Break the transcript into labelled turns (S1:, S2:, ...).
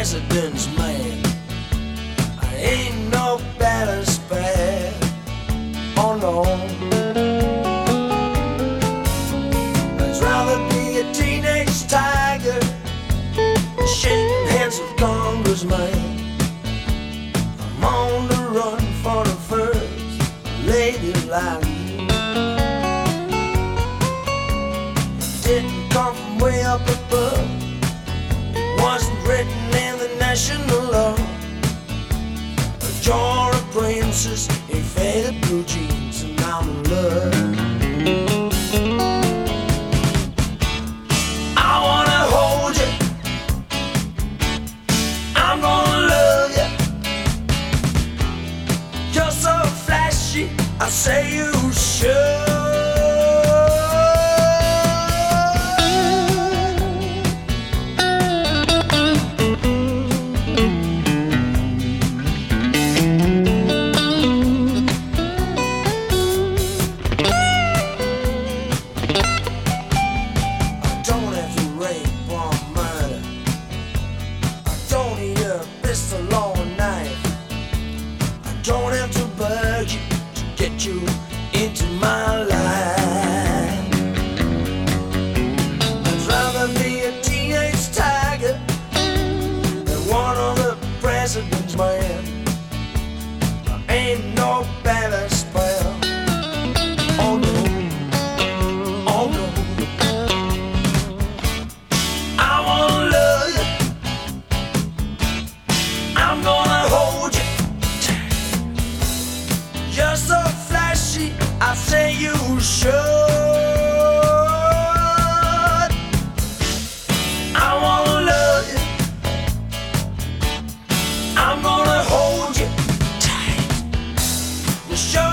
S1: president's man. I ain't no better spare. Oh no. I'd rather be a teenage tiger, shaking hands with congressmen. I'm on the run for the first lady like you. Didn't come way up above. It wasn't written in professional love. A jar of princess in faded blue jeans, and I'm in love. I wanna hold you. I'm gonna love you. You're so flashy. I say you should. don't have to bug you to get you into my life. I'd rather be a teenage tiger than one of the president's men. I say you should. I wanna love you. I'm gonna hold you tight. You should.